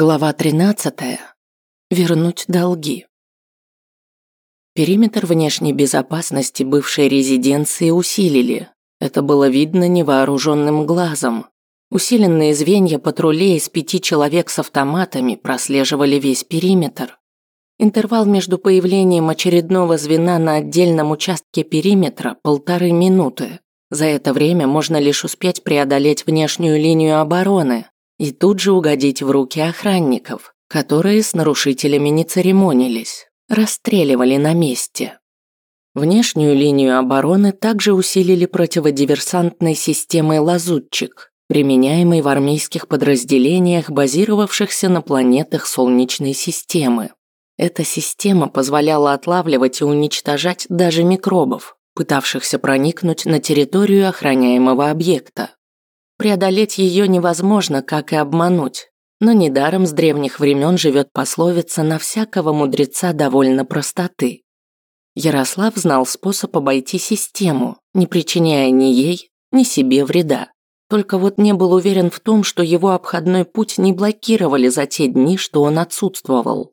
Глава 13. Вернуть долги. Периметр внешней безопасности бывшей резиденции усилили. Это было видно невооруженным глазом. Усиленные звенья патрулей из пяти человек с автоматами прослеживали весь периметр. Интервал между появлением очередного звена на отдельном участке периметра – полторы минуты. За это время можно лишь успеть преодолеть внешнюю линию обороны, и тут же угодить в руки охранников, которые с нарушителями не церемонились, расстреливали на месте. Внешнюю линию обороны также усилили противодиверсантной системой «Лазутчик», применяемой в армейских подразделениях, базировавшихся на планетах Солнечной системы. Эта система позволяла отлавливать и уничтожать даже микробов, пытавшихся проникнуть на территорию охраняемого объекта. Преодолеть ее невозможно, как и обмануть. Но недаром с древних времен живет пословица «на всякого мудреца довольно простоты». Ярослав знал способ обойти систему, не причиняя ни ей, ни себе вреда. Только вот не был уверен в том, что его обходной путь не блокировали за те дни, что он отсутствовал.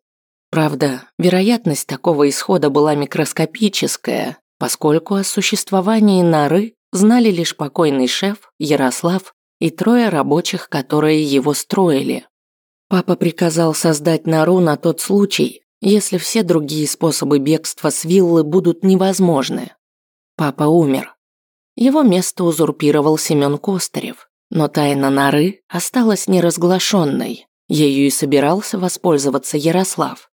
Правда, вероятность такого исхода была микроскопическая, поскольку о существовании норы знали лишь покойный шеф, Ярослав и трое рабочих, которые его строили. Папа приказал создать нору на тот случай, если все другие способы бегства с виллы будут невозможны. Папа умер. Его место узурпировал Семен Костарев, но тайна норы осталась неразглашенной. Ею и собирался воспользоваться Ярослав.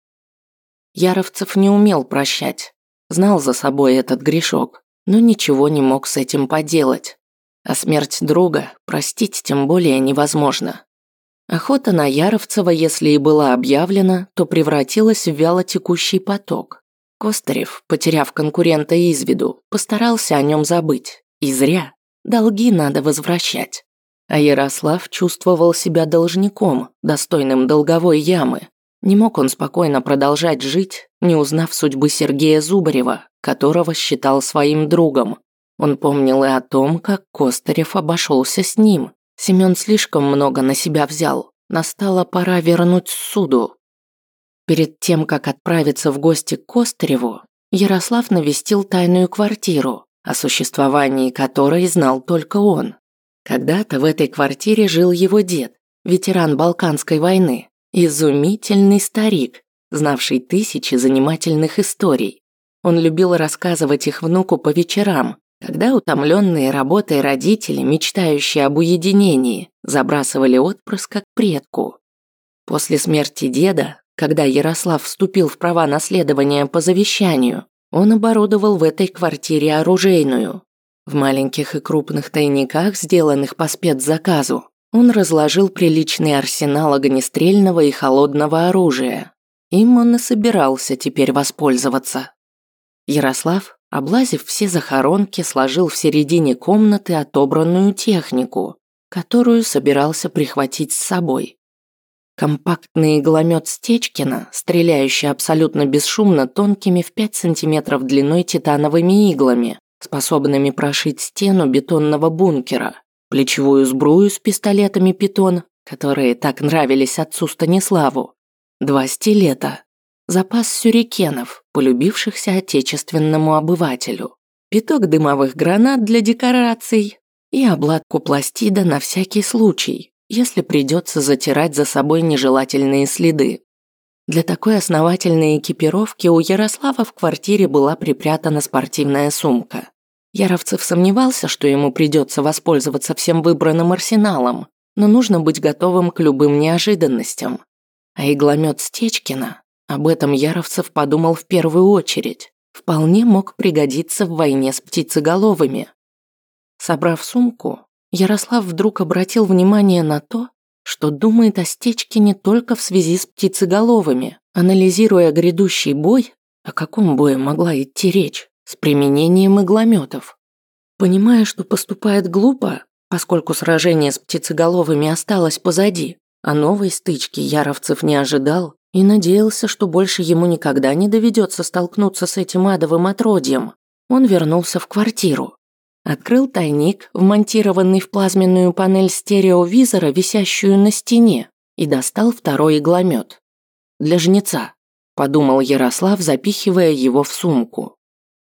Яровцев не умел прощать, знал за собой этот грешок, но ничего не мог с этим поделать. А смерть друга простить тем более невозможно. Охота на Яровцева, если и была объявлена, то превратилась в вялотекущий поток. Костарев, потеряв конкурента из виду, постарался о нем забыть. И зря. Долги надо возвращать. А Ярослав чувствовал себя должником, достойным долговой ямы. Не мог он спокойно продолжать жить, не узнав судьбы Сергея Зубарева, которого считал своим другом. Он помнил и о том, как Костарев обошелся с ним. Семен слишком много на себя взял. Настала пора вернуть суду. Перед тем, как отправиться в гости к Костареву, Ярослав навестил тайную квартиру, о существовании которой знал только он. Когда-то в этой квартире жил его дед, ветеран Балканской войны, изумительный старик, знавший тысячи занимательных историй. Он любил рассказывать их внуку по вечерам, когда утомленные работой родители, мечтающие об уединении, забрасывали отпрыска к предку. После смерти деда, когда Ярослав вступил в права наследования по завещанию, он оборудовал в этой квартире оружейную. В маленьких и крупных тайниках, сделанных по спецзаказу, он разложил приличный арсенал огнестрельного и холодного оружия. Им он и собирался теперь воспользоваться. Ярослав, Облазив все захоронки, сложил в середине комнаты отобранную технику, которую собирался прихватить с собой. Компактный игломет Стечкина, стреляющий абсолютно бесшумно тонкими в 5 сантиметров длиной титановыми иглами, способными прошить стену бетонного бункера, плечевую сбрую с пистолетами питон, которые так нравились отцу Станиславу, два стилета, запас сюрикенов, полюбившихся отечественному обывателю, пяток дымовых гранат для декораций и обладку пластида на всякий случай, если придется затирать за собой нежелательные следы. Для такой основательной экипировки у Ярослава в квартире была припрятана спортивная сумка. Яровцев сомневался, что ему придется воспользоваться всем выбранным арсеналом, но нужно быть готовым к любым неожиданностям. А игломет Стечкина об этом Яровцев подумал в первую очередь. Вполне мог пригодиться в войне с птицеголовыми. Собрав сумку, Ярослав вдруг обратил внимание на то, что думает о стечке не только в связи с птицеголовыми. Анализируя грядущий бой, о каком бое могла идти речь, с применением иглометов. Понимая, что поступает глупо, поскольку сражение с птицеголовыми осталось позади, а новой стычки Яровцев не ожидал, и надеялся, что больше ему никогда не доведется столкнуться с этим адовым отродьем. Он вернулся в квартиру. Открыл тайник, вмонтированный в плазменную панель стереовизора, висящую на стене, и достал второй игломет. «Для жнеца», – подумал Ярослав, запихивая его в сумку.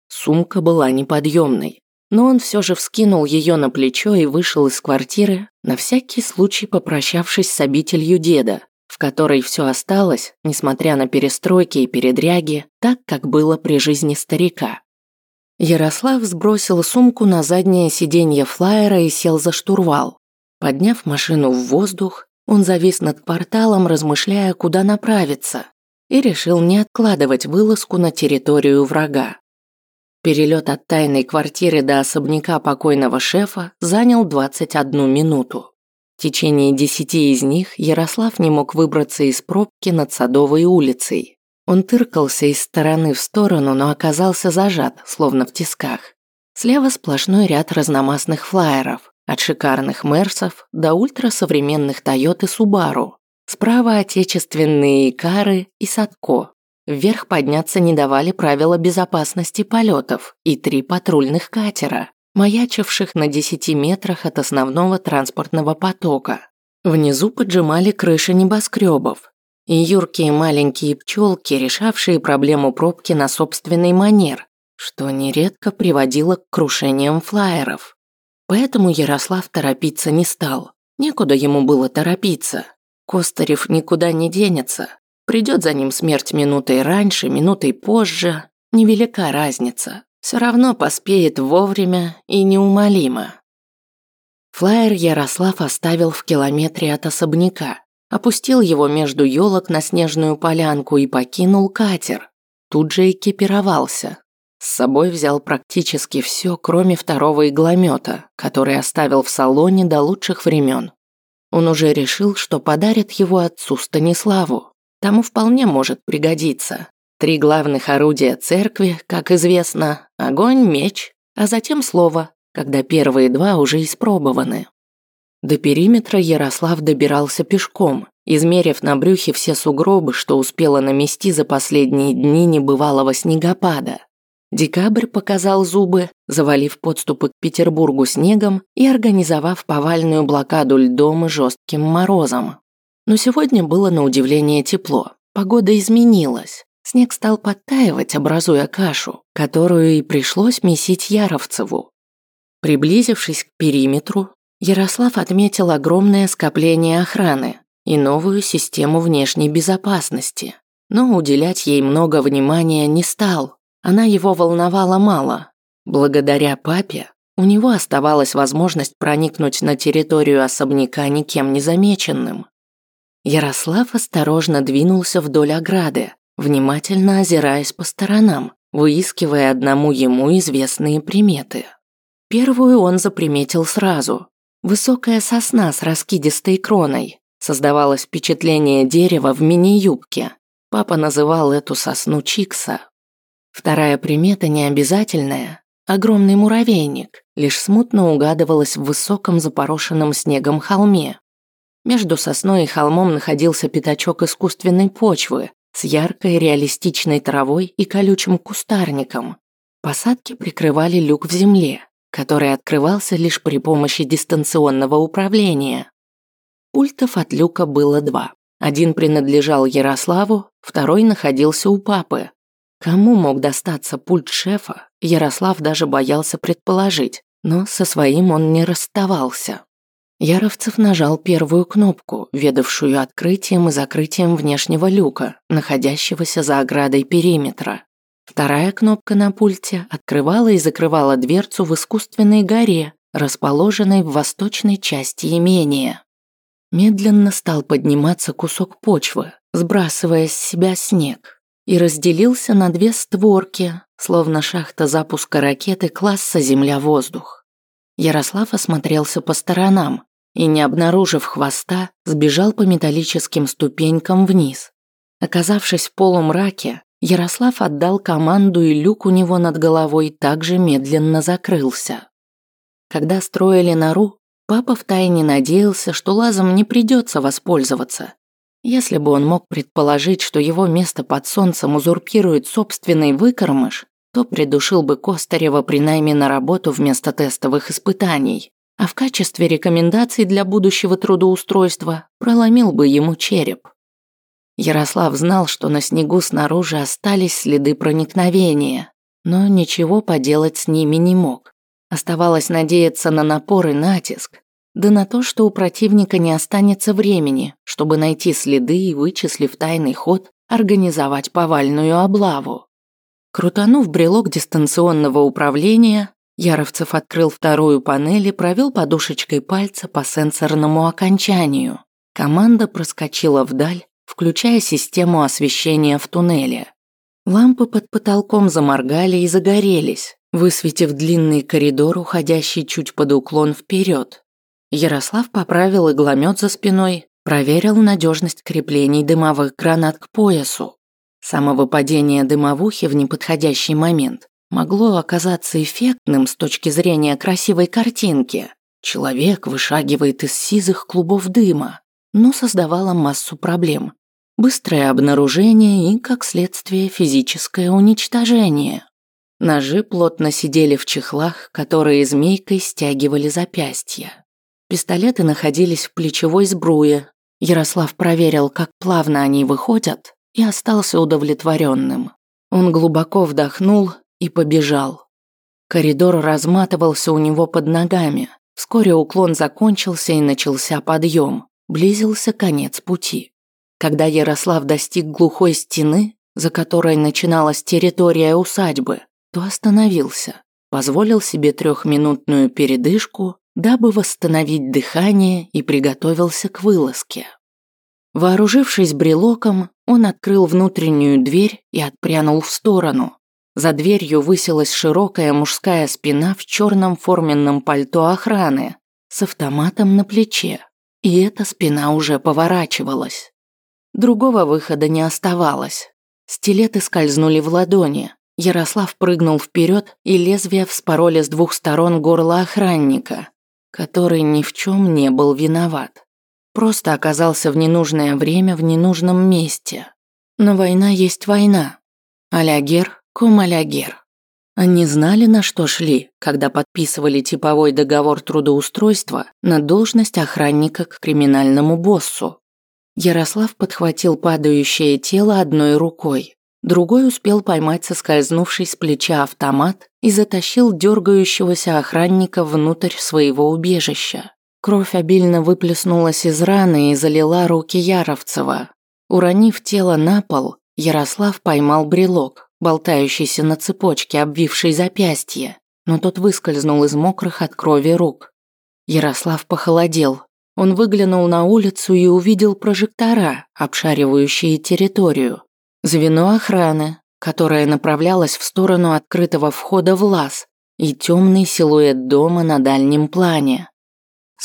Сумка была неподъемной, но он все же вскинул ее на плечо и вышел из квартиры, на всякий случай попрощавшись с обителью деда, в которой все осталось, несмотря на перестройки и передряги, так, как было при жизни старика. Ярослав сбросил сумку на заднее сиденье флайера и сел за штурвал. Подняв машину в воздух, он завис над кварталом, размышляя, куда направиться, и решил не откладывать вылазку на территорию врага. Перелет от тайной квартиры до особняка покойного шефа занял 21 минуту. В течение десяти из них Ярослав не мог выбраться из пробки над Садовой улицей. Он тыркался из стороны в сторону, но оказался зажат, словно в тисках. Слева сплошной ряд разномастных флайеров, от шикарных Мерсов до ультрасовременных Тойот и Субару. Справа отечественные Икары и Садко. Вверх подняться не давали правила безопасности полетов и три патрульных катера, маячивших на 10 метрах от основного транспортного потока. Внизу поджимали крыши небоскребов, и юркие маленькие пчелки, решавшие проблему пробки на собственный манер, что нередко приводило к крушениям флайеров. Поэтому Ярослав торопиться не стал. Некуда ему было торопиться. Костарев никуда не денется. Придет за ним смерть минутой раньше, минутой позже. Невелика разница. Все равно поспеет вовремя и неумолимо. Флайер Ярослав оставил в километре от особняка опустил его между елок на снежную полянку и покинул катер. Тут же экипировался. С собой взял практически все, кроме второго игломета, который оставил в салоне до лучших времен. Он уже решил, что подарит его отцу Станиславу. Тому вполне может пригодиться. Три главных орудия церкви, как известно, огонь, меч, а затем слово, когда первые два уже испробованы. До периметра Ярослав добирался пешком, измерив на брюхе все сугробы, что успела намести за последние дни небывалого снегопада. Декабрь показал зубы, завалив подступы к Петербургу снегом и организовав повальную блокаду льдом и жестким морозом. Но сегодня было на удивление тепло. Погода изменилась. Снег стал подтаивать, образуя кашу, которую и пришлось месить Яровцеву. Приблизившись к периметру, Ярослав отметил огромное скопление охраны и новую систему внешней безопасности, но уделять ей много внимания не стал. Она его волновала мало. Благодаря папе у него оставалась возможность проникнуть на территорию особняка никем не замеченным. Ярослав осторожно двинулся вдоль ограды, внимательно озираясь по сторонам, выискивая одному ему известные приметы. Первую он заприметил сразу. Высокая сосна с раскидистой кроной. Создавалось впечатление дерева в мини-юбке. Папа называл эту сосну Чикса. Вторая примета необязательная. Огромный муравейник, лишь смутно угадывалась в высоком запорошенном снегом холме. Между сосной и холмом находился пятачок искусственной почвы с яркой реалистичной травой и колючим кустарником. Посадки прикрывали люк в земле, который открывался лишь при помощи дистанционного управления. Пультов от люка было два. Один принадлежал Ярославу, второй находился у папы. Кому мог достаться пульт шефа, Ярослав даже боялся предположить, но со своим он не расставался. Яровцев нажал первую кнопку, ведавшую открытием и закрытием внешнего люка, находящегося за оградой периметра. Вторая кнопка на пульте открывала и закрывала дверцу в искусственной горе, расположенной в восточной части имения. Медленно стал подниматься кусок почвы, сбрасывая с себя снег, и разделился на две створки, словно шахта запуска ракеты класса «Земля-воздух». Ярослав осмотрелся по сторонам и, не обнаружив хвоста, сбежал по металлическим ступенькам вниз. Оказавшись в полумраке, Ярослав отдал команду, и люк у него над головой также медленно закрылся. Когда строили нору, папа втайне надеялся, что лазом не придется воспользоваться. Если бы он мог предположить, что его место под солнцем узурпирует собственный выкормыш, то придушил бы Костарева при найме на работу вместо тестовых испытаний. а в качестве рекомендаций для будущего трудоустройства проломил бы ему череп. Ярослав знал, что на снегу снаружи остались следы проникновения, но ничего поделать с ними не мог. Оставалось надеяться на напор и натиск, да на то, что у противника не останется времени, чтобы найти следы и, вычислив тайный ход, организовать повальную облаву. Крутанув брелок дистанционного управления, Яровцев открыл вторую панель и провел подушечкой пальца по сенсорному окончанию. Команда проскочила вдаль, включая систему освещения в туннеле. Лампы под потолком заморгали и загорелись, высветив длинный коридор, уходящий чуть под уклон вперед. Ярослав поправил игломет за спиной, проверил надежность креплений дымовых гранат к поясу. Самовыпадение дымовухи в неподходящий момент могло оказаться эффектным с точки зрения красивой картинки. Человек вышагивает из сизых клубов дыма, но создавало массу проблем. Быстрое обнаружение и, как следствие, физическое уничтожение. Ножи плотно сидели в чехлах, которые змейкой стягивали запястья. Пистолеты находились в плечевой сбруе. Ярослав проверил, как плавно они выходят, и остался удовлетворенным. Он глубоко вдохнул и побежал. Коридор разматывался у него под ногами. Вскоре уклон закончился и начался подъем. Близился конец пути. Когда Ярослав достиг глухой стены, за которой начиналась территория усадьбы, то остановился, позволил себе трехминутную передышку, дабы восстановить дыхание и приготовился к вылазке. Вооружившись брелоком, он открыл внутреннюю дверь и отпрянул в сторону. За дверью высилась широкая мужская спина в черном форменном пальто охраны с автоматом на плече, и эта спина уже поворачивалась. Другого выхода не оставалось. Стилеты скользнули в ладони. Ярослав прыгнул вперед, и лезвие вспороли с двух сторон горло охранника, который ни в чем не был виноват. Просто оказался в ненужное время в ненужном месте. Но война есть война. Алягер, кум алягер. Они знали, на что шли, когда подписывали типовой договор трудоустройства на должность охранника к криминальному боссу. Ярослав подхватил падающее тело одной рукой. Другой успел поймать соскользнувший с плеча автомат и затащил дергающегося охранника внутрь своего убежища. Кровь обильно выплеснулась из раны и залила руки Яровцева. Уронив тело на пол, Ярослав поймал брелок, болтающийся на цепочке, обвившей запястье, но тот выскользнул из мокрых от крови рук. Ярослав похолодел, он выглянул на улицу и увидел прожектора, обшаривающие территорию. Звено охраны, которое направлялось в сторону открытого входа в лаз, и темный силуэт дома на дальнем плане.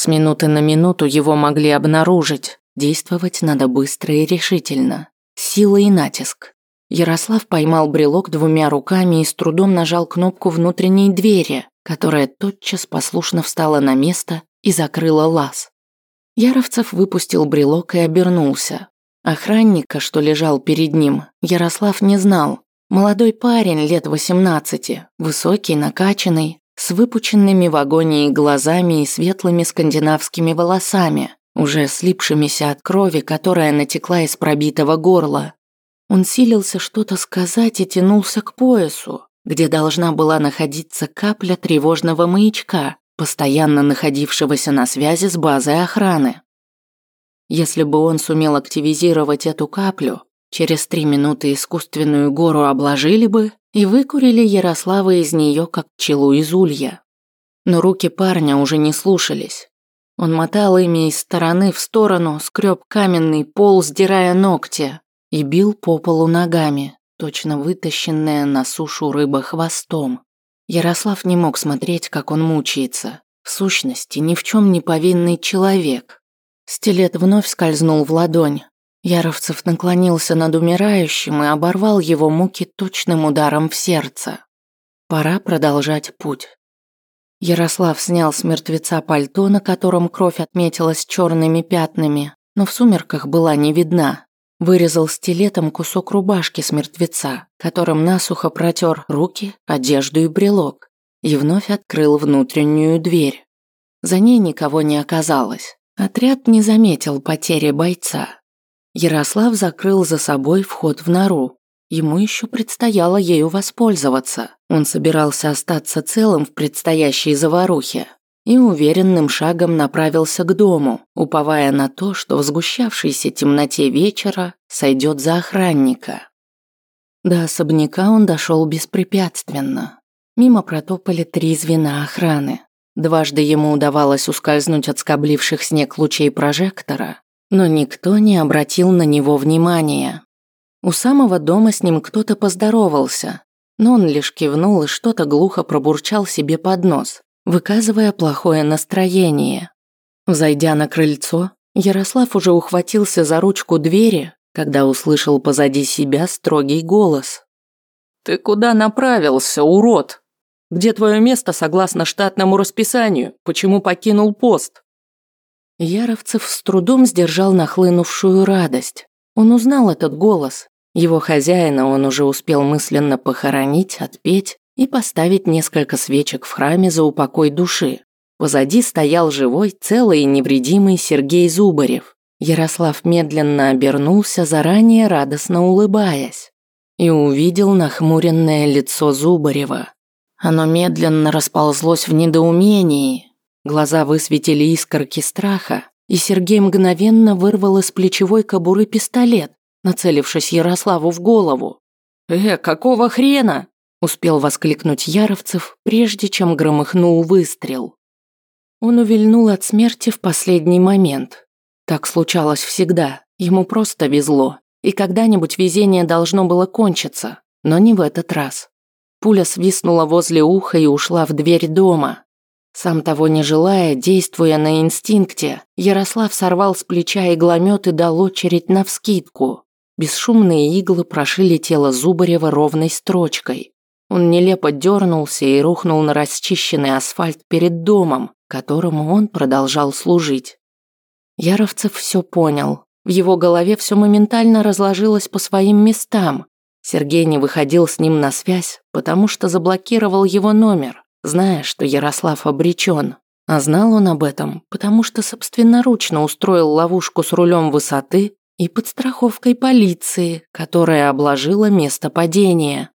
С минуты на минуту его могли обнаружить. Действовать надо быстро и решительно. Сила и натиск. Ярослав поймал брелок двумя руками и с трудом нажал кнопку внутренней двери, которая тотчас послушно встала на место и закрыла лаз. Яровцев выпустил брелок и обернулся. Охранника, что лежал перед ним, Ярослав не знал. Молодой парень лет 18, высокий, накачанный, с выпученными в агонии глазами и светлыми скандинавскими волосами, уже слипшимися от крови, которая натекла из пробитого горла. Он силился что-то сказать и тянулся к поясу, где должна была находиться капля тревожного маячка, постоянно находившегося на связи с базой охраны. Если бы он сумел активизировать эту каплю, через три минуты искусственную гору обложили бы и выкурили Ярослава из нее, как пчелу из улья. Но руки парня уже не слушались. Он мотал ими из стороны в сторону, скреб каменный пол, сдирая ногти, и бил по полу ногами, точно вытащенная на сушу рыба хвостом. Ярослав не мог смотреть, как он мучается. В сущности, ни в чем не повинный человек. Стилет вновь скользнул в ладонь. Яровцев наклонился над умирающим и оборвал его муки точным ударом в сердце. Пора продолжать путь. Ярослав снял с мертвеца пальто, на котором кровь отметилась черными пятнами, но в сумерках была не видна. Вырезал стилетом кусок рубашки с мертвеца, которым насухо протер руки, одежду и брелок, и вновь открыл внутреннюю дверь. За ней никого не оказалось. Отряд не заметил потери бойца. Ярослав закрыл за собой вход в нору. Ему еще предстояло ею воспользоваться. Он собирался остаться целым в предстоящей заварухе и уверенным шагом направился к дому, уповая на то, что в сгущавшейся темноте вечера сойдет за охранника. До особняка он дошел беспрепятственно. Мимо протопали три звена охраны. Дважды ему удавалось ускользнуть от скобливших снег лучей прожектора, но никто не обратил на него внимания. У самого дома с ним кто-то поздоровался, но он лишь кивнул и что-то глухо пробурчал себе под нос, выказывая плохое настроение. Зайдя на крыльцо, Ярослав уже ухватился за ручку двери, когда услышал позади себя строгий голос. «Ты куда направился, урод?» Где твое место согласно штатному расписанию? Почему покинул пост?» Яровцев с трудом сдержал нахлынувшую радость. Он узнал этот голос. Его хозяина он уже успел мысленно похоронить, отпеть и поставить несколько свечек в храме за упокой души. Позади стоял живой, целый и невредимый Сергей Зубарев. Ярослав медленно обернулся, заранее радостно улыбаясь, и увидел нахмуренное лицо Зубарева. Оно медленно расползлось в недоумении. Глаза высветили искорки страха, и Сергей мгновенно вырвал из плечевой кобуры пистолет, нацелившись Ярославу в голову. «Э, какого хрена?» – успел воскликнуть Яровцев, прежде чем громыхнул выстрел. Он увильнул от смерти в последний момент. Так случалось всегда, ему просто везло, и когда-нибудь везение должно было кончиться, но не в этот раз. Пуля свистнула возле уха и ушла в дверь дома. Сам того не желая, действуя на инстинкте, Ярослав сорвал с плеча игломет и дал очередь навскидку. Бесшумные иглы прошили тело Зубарева ровной строчкой. Он нелепо дернулся и рухнул на расчищенный асфальт перед домом, которому он продолжал служить. Яровцев все понял. В его голове все моментально разложилось по своим местам, Сергей не выходил с ним на связь, потому что заблокировал его номер, зная, что Ярослав обречен. А знал он об этом, потому что собственноручно устроил ловушку с рулем высоты и подстраховкой полиции, которая обложила место падения.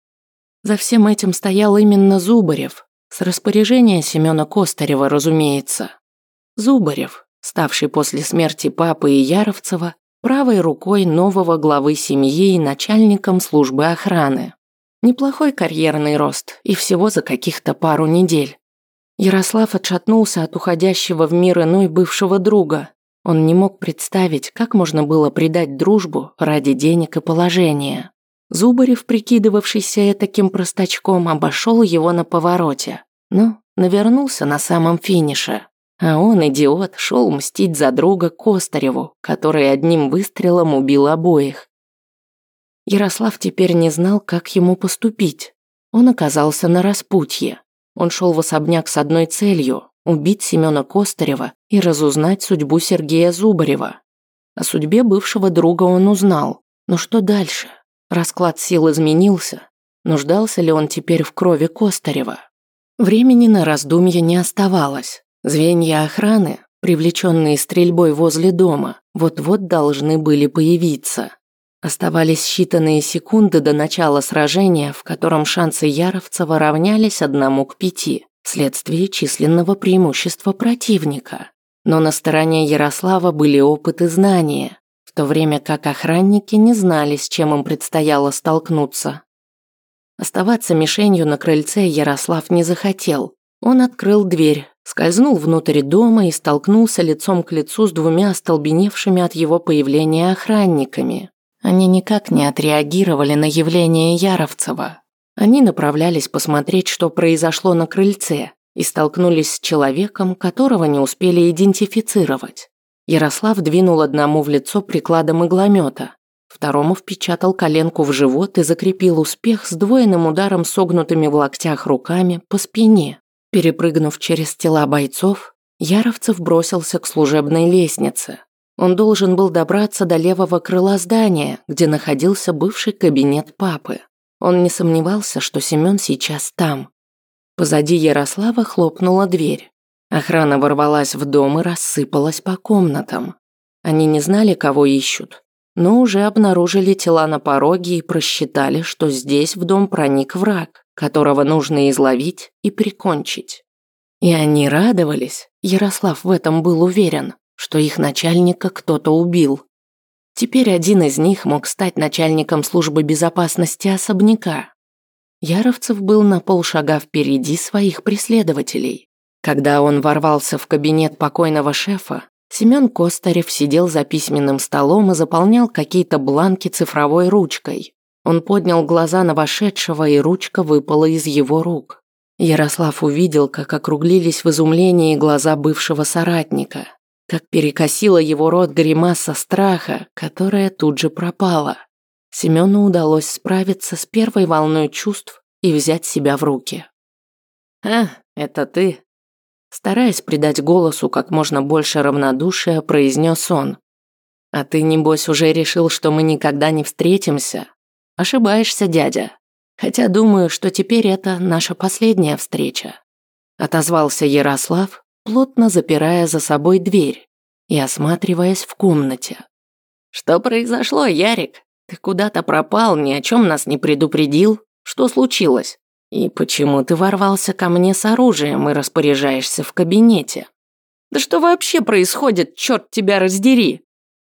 За всем этим стоял именно Зубарев, с распоряжения Семена Костарева, разумеется. Зубарев, ставший после смерти папы и Яровцева правой рукой нового главы семьи и начальником службы охраны. Неплохой карьерный рост, и всего за каких-то пару недель. Ярослав отшатнулся от уходящего в мир иной бывшего друга. Он не мог представить, как можно было предать дружбу ради денег и положения. Зубарев, прикидывавшийся таким простачком, обошел его на повороте, но навернулся на самом финише. А он, идиот, шел мстить за друга Костареву, который одним выстрелом убил обоих. Ярослав теперь не знал, как ему поступить. Он оказался на распутье. Он шел в особняк с одной целью – убить Семена Костарева и разузнать судьбу Сергея Зубарева. О судьбе бывшего друга он узнал. Но что дальше? Расклад сил изменился. Нуждался ли он теперь в крови Костарева? Времени на раздумья не оставалось. Звенья охраны, привлеченные стрельбой возле дома, вот-вот должны были появиться. Оставались считанные секунды до начала сражения, в котором шансы Яровцева равнялись одному к пяти, вследствие численного преимущества противника. Но на стороне Ярослава были опыт и знания, в то время как охранники не знали, с чем им предстояло столкнуться. Оставаться мишенью на крыльце Ярослав не захотел. Он открыл дверь, скользнул внутрь дома и столкнулся лицом к лицу с двумя остолбеневшими от его появления охранниками. Они никак не отреагировали на явление Яровцева. Они направлялись посмотреть, что произошло на крыльце, и столкнулись с человеком, которого не успели идентифицировать. Ярослав двинул одному в лицо прикладом игломета, второму впечатал коленку в живот и закрепил успех сдвоенным ударом согнутыми в локтях руками по спине. Перепрыгнув через тела бойцов, Яровцев бросился к служебной лестнице. Он должен был добраться до левого крыла здания, где находился бывший кабинет папы. Он не сомневался, что Семен сейчас там. Позади Ярослава хлопнула дверь. Охрана ворвалась в дом и рассыпалась по комнатам. Они не знали, кого ищут, но уже обнаружили тела на пороге и просчитали, что здесь в дом проник враг, которого нужно изловить и прикончить. И они радовались, Ярослав в этом был уверен, что их начальника кто-то убил. Теперь один из них мог стать начальником службы безопасности особняка. Яровцев был на полшага впереди своих преследователей. Когда он ворвался в кабинет покойного шефа, Семен Костарев сидел за письменным столом и заполнял какие-то бланки цифровой ручкой. Он поднял глаза на вошедшего, и ручка выпала из его рук. Ярослав увидел, как округлились в изумлении глаза бывшего соратника, как перекосила его рот гримаса страха, которая тут же пропала. Семену удалось справиться с первой волной чувств и взять себя в руки. «А, это ты?» Стараясь придать голосу как можно больше равнодушия, произнес он. «А ты, небось, уже решил, что мы никогда не встретимся? Ошибаешься, дядя. Хотя думаю, что теперь это наша последняя встреча». Отозвался Ярослав, плотно запирая за собой дверь и осматриваясь в комнате. «Что произошло, Ярик? Ты куда-то пропал, ни о чем нас не предупредил? Что случилось?» «И почему ты ворвался ко мне с оружием и распоряжаешься в кабинете?» «Да что вообще происходит, черт тебя раздери!»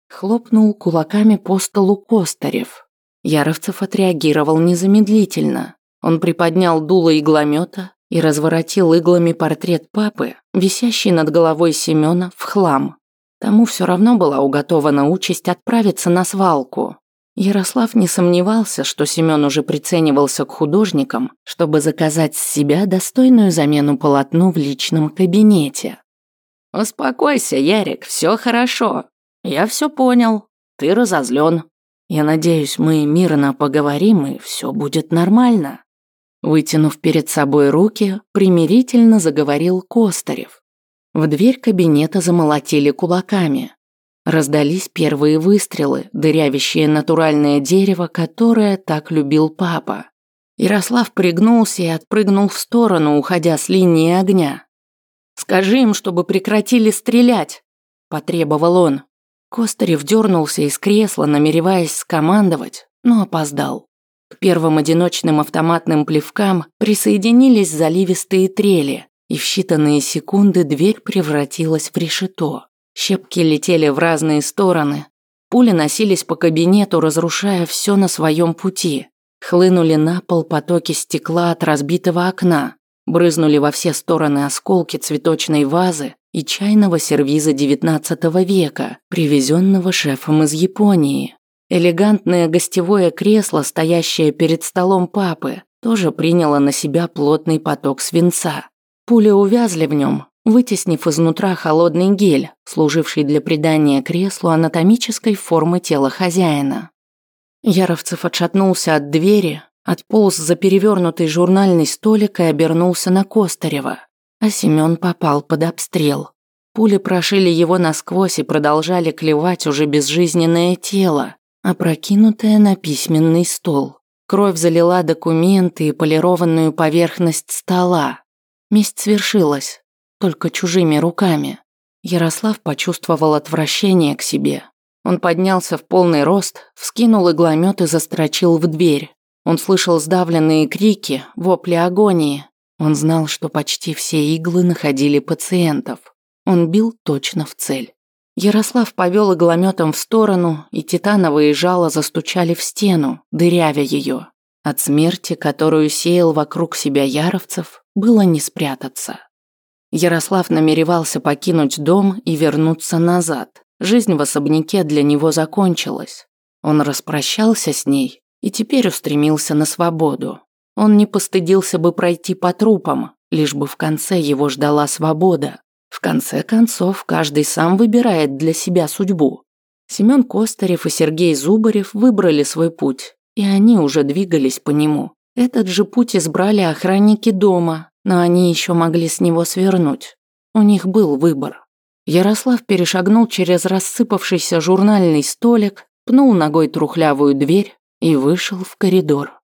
Хлопнул кулаками по столу Костарев. Яровцев отреагировал незамедлительно. Он приподнял дуло игломета и разворотил иглами портрет папы, висящий над головой Семена, в хлам. Тому все равно была уготована участь отправиться на свалку. Ярослав не сомневался, что Семен уже приценивался к художникам, чтобы заказать с себя достойную замену полотну в личном кабинете. «Успокойся, Ярик, все хорошо. Я все понял. Ты разозлен. Я надеюсь, мы мирно поговорим, и все будет нормально». Вытянув перед собой руки, примирительно заговорил Костарев. В дверь кабинета замолотили кулаками. Раздались первые выстрелы, дырявящие натуральное дерево, которое так любил папа. Ярослав пригнулся и отпрыгнул в сторону, уходя с линии огня. «Скажи им, чтобы прекратили стрелять!» – потребовал он. Костарев дернулся из кресла, намереваясь скомандовать, но опоздал. К первым одиночным автоматным плевкам присоединились заливистые трели, и в считанные секунды дверь превратилась в решето. Щепки летели в разные стороны. Пули носились по кабинету, разрушая все на своем пути. Хлынули на пол потоки стекла от разбитого окна. Брызнули во все стороны осколки цветочной вазы и чайного сервиза XIX века, привезенного шефом из Японии. Элегантное гостевое кресло, стоящее перед столом папы, тоже приняло на себя плотный поток свинца. Пули увязли в нем, вытеснив изнутра холодный гель, служивший для придания креслу анатомической формы тела хозяина. Яровцев отшатнулся от двери, отполз за перевернутый журнальный столик и обернулся на Костарева. А Семён попал под обстрел. Пули прошили его насквозь и продолжали клевать уже безжизненное тело, опрокинутое на письменный стол. Кровь залила документы и полированную поверхность стола. Месть свершилась только чужими руками. Ярослав почувствовал отвращение к себе. Он поднялся в полный рост, вскинул игломет и застрочил в дверь. Он слышал сдавленные крики, вопли агонии. Он знал, что почти все иглы находили пациентов. Он бил точно в цель. Ярослав повел иглометом в сторону, и титановые жало застучали в стену, дырявя ее. От смерти, которую сеял вокруг себя Яровцев, было не спрятаться. Ярослав намеревался покинуть дом и вернуться назад. Жизнь в особняке для него закончилась. Он распрощался с ней и теперь устремился на свободу. Он не постыдился бы пройти по трупам, лишь бы в конце его ждала свобода. В конце концов, каждый сам выбирает для себя судьбу. Семен Костарев и Сергей Зубарев выбрали свой путь, и они уже двигались по нему. Этот же путь избрали охранники дома, но они еще могли с него свернуть. У них был выбор. Ярослав перешагнул через рассыпавшийся журнальный столик, пнул ногой трухлявую дверь и вышел в коридор.